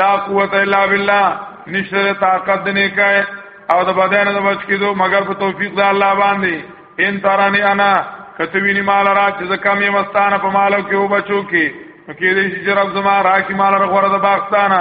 لا قوت الا بالله نشره طاقت نه کای او د بدن د بچ کېدو مگر په توفیق د الله باندې ان ترانی انا کتوینی مال را چې زکم یې مستانه په مالو کې و بچو کې کې دې چې رب زما را کې مال را غره د باغستانه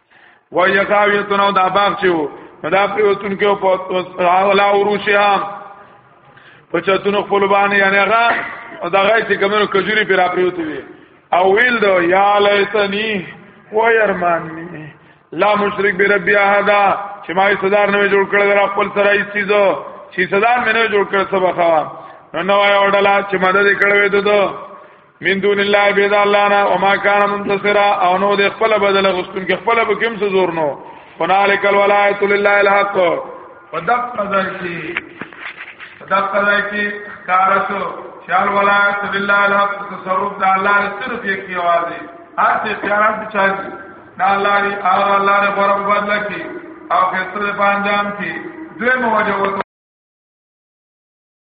و یخاویتون او دا باغ چې وو دا پریوتون کې په اولا وروشیا په چتونو خپل باندې یعنی هغه دا غي چې کومو کجوري پر پریوتو وي او ویل دو یا لیتنی و یرمانی لا مشرک بربی احدا چې ما صدر نه جوړ کړل در خپل سره یې چیزو چې صدر مې نه جوړ کړ سبا خوا نو نو یو ډلا چې مدد کړو دو من دون الله بيد الله نه او ما کان منتصرا او نو د خپل بدل غستون کې خپل به کوم څه زور نو هنالک الولایت لله الحق فدق قضا کی فدق قضا کی کارسو شال ولایت لله الحق تصرف د الله صرف یک کی आवाज دی هر څه اختیارات دي چا دي دا الله دی هغه الله نه پر بدل کی او خسته په انجام کی دوی موجه